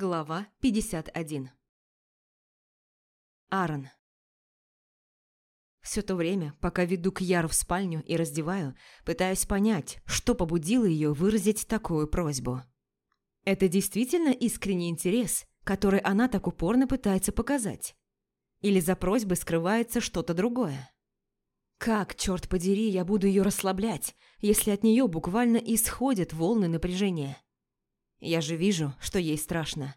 Глава 51 Аарон Все то время, пока веду к в спальню и раздеваю, пытаюсь понять, что побудило ее выразить такую просьбу. Это действительно искренний интерес, который она так упорно пытается показать? Или за просьбой скрывается что-то другое? Как, черт подери, я буду ее расслаблять, если от нее буквально исходят волны напряжения? Я же вижу, что ей страшно.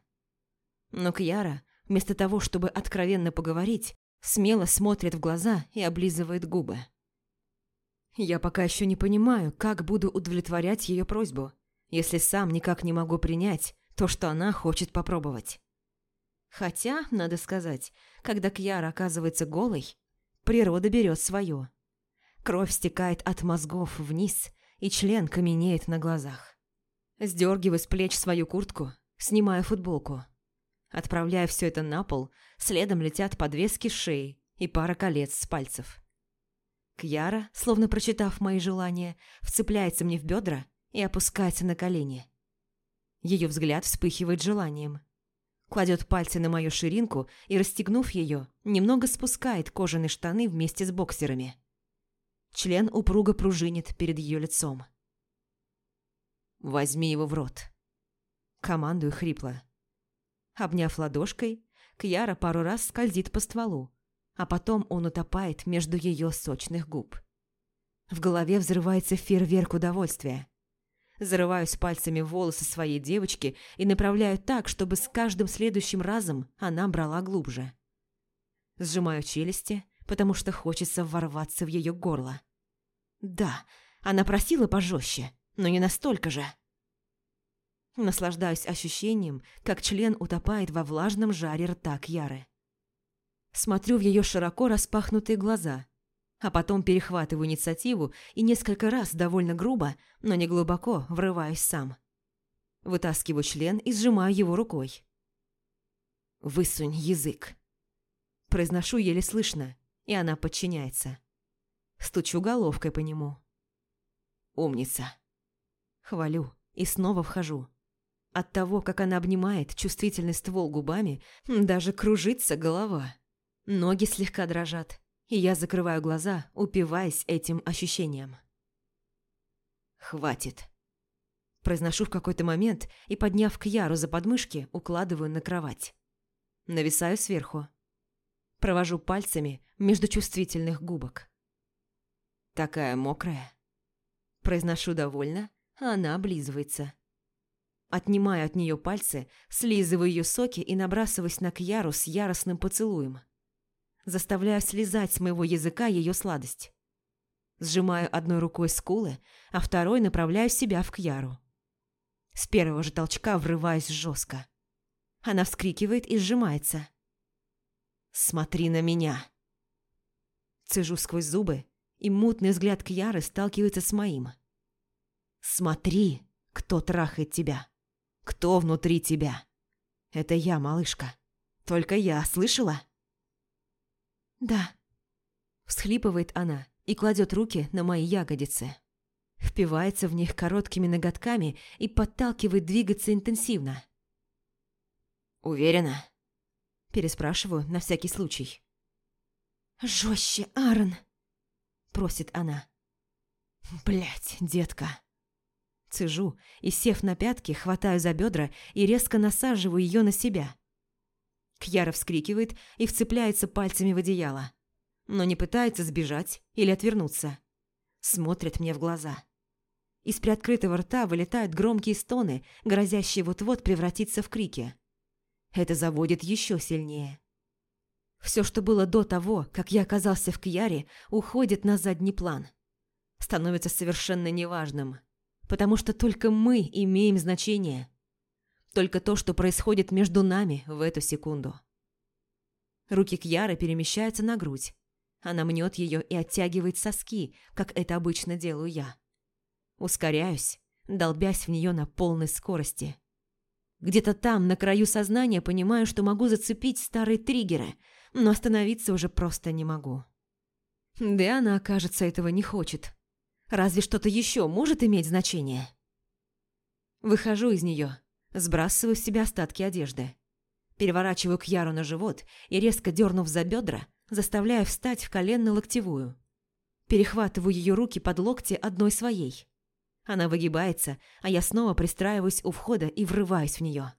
Но Кьяра, вместо того, чтобы откровенно поговорить, смело смотрит в глаза и облизывает губы. Я пока еще не понимаю, как буду удовлетворять ее просьбу, если сам никак не могу принять то, что она хочет попробовать. Хотя, надо сказать, когда Кьяра оказывается голой, природа берет свое. Кровь стекает от мозгов вниз, и член каменеет на глазах. Сдергиваю с плеч свою куртку, снимаю футболку. Отправляю все это на пол, следом летят подвески шеи и пара колец с пальцев. Кьяра, словно прочитав мои желания, вцепляется мне в бедра и опускается на колени. Ее взгляд вспыхивает желанием. Кладет пальцы на мою ширинку и, расстегнув ее, немного спускает кожаные штаны вместе с боксерами. Член упруго пружинит перед ее лицом. Возьми его в рот. Командую хрипло. Обняв ладошкой, Кьяра пару раз скользит по стволу, а потом он утопает между ее сочных губ. В голове взрывается фейерверк удовольствия. Зарываюсь пальцами волосы своей девочки и направляю так, чтобы с каждым следующим разом она брала глубже. Сжимаю челюсти, потому что хочется ворваться в ее горло. Да, она просила пожестче, но не настолько же. Наслаждаюсь ощущением, как член утопает во влажном жаре рта Кьяры. Смотрю в ее широко распахнутые глаза, а потом перехватываю инициативу и несколько раз довольно грубо, но не глубоко, врываюсь сам. Вытаскиваю член и сжимаю его рукой. «Высунь язык!» Произношу еле слышно, и она подчиняется. Стучу головкой по нему. «Умница!» Хвалю и снова вхожу. От того, как она обнимает чувствительный ствол губами, даже кружится голова. Ноги слегка дрожат, и я закрываю глаза, упиваясь этим ощущением. «Хватит!» Произношу в какой-то момент и, подняв к Яру за подмышки, укладываю на кровать. Нависаю сверху. Провожу пальцами между чувствительных губок. «Такая мокрая!» Произношу довольно, она облизывается. Отнимаю от нее пальцы, слизываю ее соки и набрасываюсь на Кьяру с яростным поцелуем. Заставляю слезать с моего языка ее сладость. Сжимаю одной рукой скулы, а второй направляю себя в Кьяру. С первого же толчка врываюсь жестко. Она вскрикивает и сжимается. «Смотри на меня!» Цежу сквозь зубы, и мутный взгляд Кьяры сталкивается с моим. «Смотри, кто трахает тебя!» Кто внутри тебя? Это я, малышка. Только я, слышала? Да. Всхлипывает она и кладет руки на мои ягодицы. Впивается в них короткими ноготками и подталкивает двигаться интенсивно. «Уверена?» Переспрашиваю на всякий случай. «Жестче, Аарон!» Просит она. Блять, детка!» Цежу и, сев на пятки, хватаю за бедра и резко насаживаю ее на себя. Кьяра вскрикивает и вцепляется пальцами в одеяло. Но не пытается сбежать или отвернуться. Смотрит мне в глаза. Из приоткрытого рта вылетают громкие стоны, грозящие вот-вот превратиться в крики. Это заводит еще сильнее. Все, что было до того, как я оказался в Кьяре, уходит на задний план. Становится совершенно неважным – потому что только мы имеем значение. Только то, что происходит между нами в эту секунду. Руки Кьяры перемещаются на грудь. Она мнет ее и оттягивает соски, как это обычно делаю я. Ускоряюсь, долбясь в нее на полной скорости. Где-то там, на краю сознания, понимаю, что могу зацепить старые триггеры, но остановиться уже просто не могу. Да она, кажется, этого не хочет. Разве что-то еще может иметь значение? Выхожу из нее, Сбрасываю с себя остатки одежды. Переворачиваю Кьяру на живот и, резко дернув за бедра, заставляю встать в коленно-локтевую. Перехватываю ее руки под локти одной своей. Она выгибается, а я снова пристраиваюсь у входа и врываюсь в нее.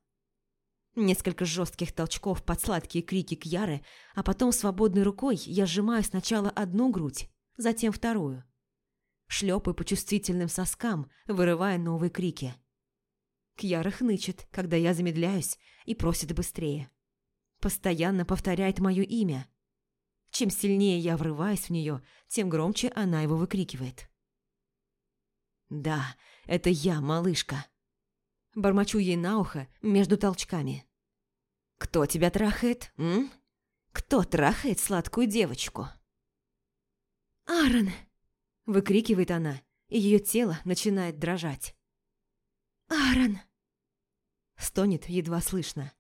Несколько жестких толчков под сладкие крики Кьяры, а потом свободной рукой я сжимаю сначала одну грудь, затем вторую. Шлепаю по чувствительным соскам, вырывая новые крики. Кьяра хнычет, когда я замедляюсь и просит быстрее. Постоянно повторяет мое имя. Чем сильнее я врываюсь в нее, тем громче она его выкрикивает. «Да, это я, малышка». Бормочу ей на ухо между толчками. «Кто тебя трахает, м? Кто трахает сладкую девочку?» «Аарон!» – выкрикивает она, и ее тело начинает дрожать. «Аарон!» Стонет едва слышно.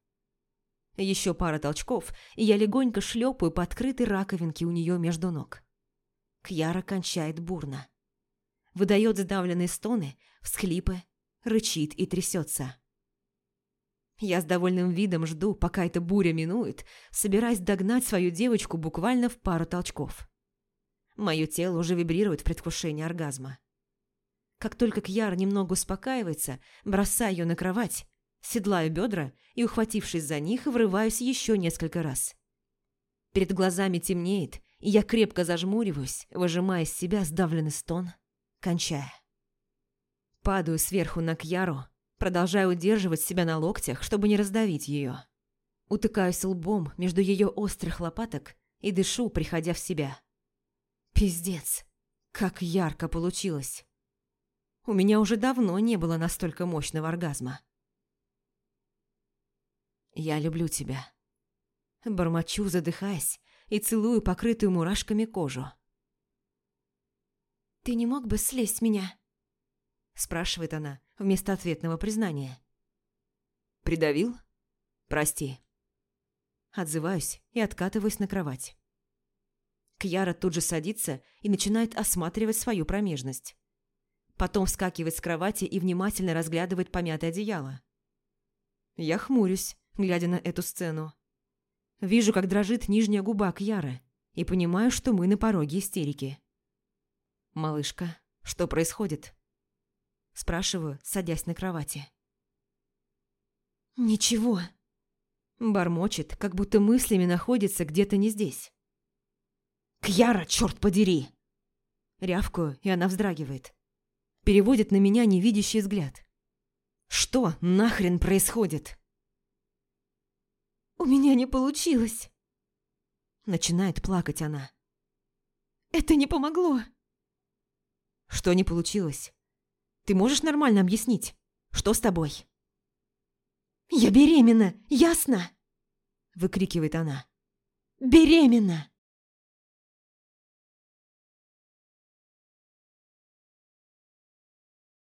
Еще пара толчков, и я легонько шлепаю по открытой раковинке у нее между ног. Кьяра кончает бурно. Выдает сдавленные стоны, всхлипы, рычит и трясется. Я с довольным видом жду, пока эта буря минует, собираясь догнать свою девочку буквально в пару толчков. Мое тело уже вибрирует в предвкушении оргазма. Как только Кьяр немного успокаивается, бросаю ее на кровать, седлаю бедра и, ухватившись за них, врываюсь еще несколько раз. Перед глазами темнеет, и я крепко зажмуриваюсь, выжимая из себя сдавленный стон, кончая. Падаю сверху на Кьяру, продолжаю удерживать себя на локтях, чтобы не раздавить ее. Утыкаюсь лбом между ее острых лопаток и дышу, приходя в себя. Пиздец, как ярко получилось. У меня уже давно не было настолько мощного оргазма. «Я люблю тебя». Бормочу, задыхаясь, и целую покрытую мурашками кожу. «Ты не мог бы слезть с меня?» Спрашивает она вместо ответного признания. «Придавил? Прости». Отзываюсь и откатываюсь на кровать. Кьяра тут же садится и начинает осматривать свою промежность. Потом вскакивает с кровати и внимательно разглядывает помятое одеяло. Я хмурюсь, глядя на эту сцену. Вижу, как дрожит нижняя губа Кьяры, и понимаю, что мы на пороге истерики. «Малышка, что происходит?» Спрашиваю, садясь на кровати. «Ничего», Бормочет, как будто мыслями находится где-то не здесь. «Кьяра, черт подери!» Рявкую, и она вздрагивает переводит на меня невидящий взгляд. Что нахрен происходит? «У меня не получилось!» Начинает плакать она. «Это не помогло!» «Что не получилось? Ты можешь нормально объяснить? Что с тобой?» «Я беременна, ясно?» Выкрикивает она. «Беременна!»